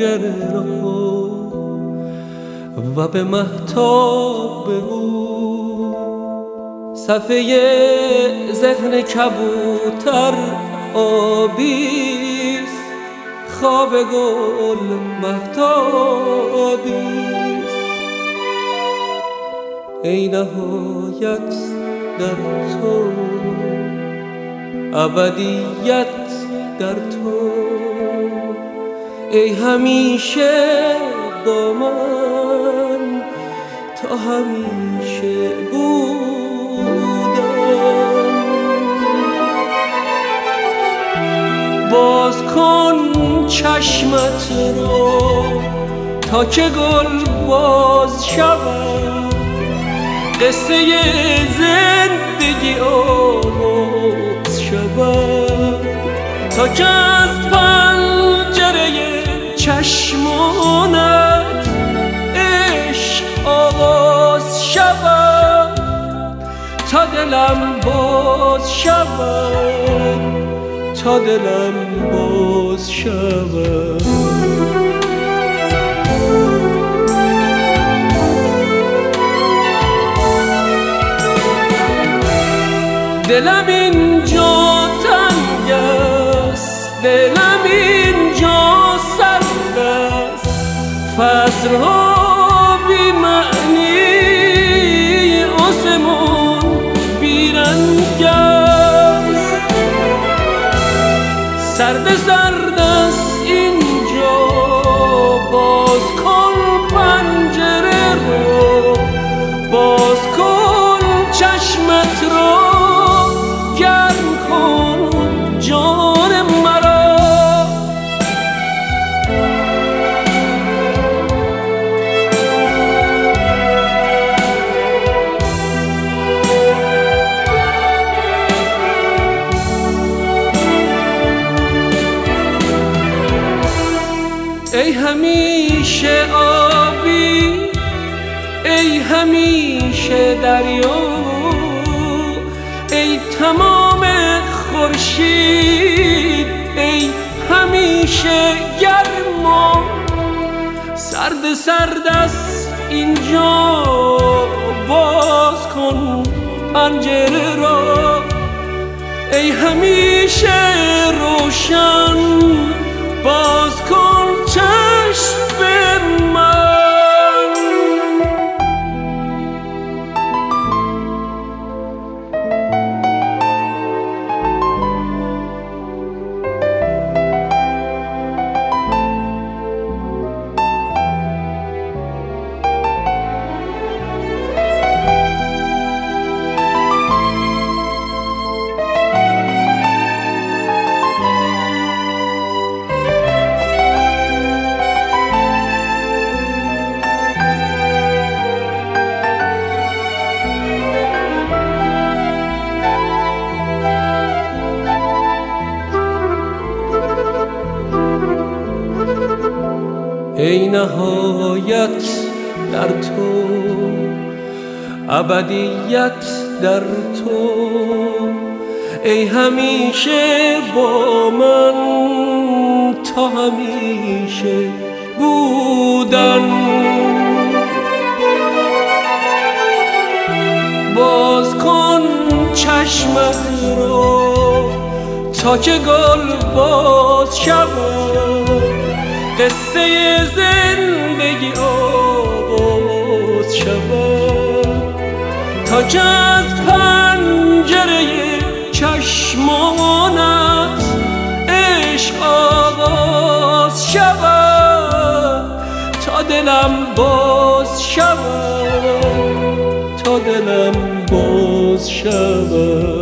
را و به محتاب بگو صفحه ذهن کبوتر آبیست خواب گل محتابیست ای نهایت در تو ابدیت در تو ای همیشه با من تا همیشه بودم. باز کن چشمت رو تا که گل باز شود. قصه زندگی آغاز شود. تا که از پنجره باز شود تا دلم باز شود. دلم اینجا تنگ است دلم اینجا سرد است. سرد سرد ای همیشه آبی ای همیشه دریا ای تمام خورشید ای همیشه گرما سرد سرد است اینجا باز کن پنجره را. ای همیشه روشن باز ای نهایت در تو ابدیت در تو. ای همیشه با من تا همیشه بودن. باز کن چشمت رو تا که گل باز شود. قصه زندگی آغاز شود. تا از پنجره چشمانت عشق آغاز شود. تا دلم باز شود. تا دلم باز شود.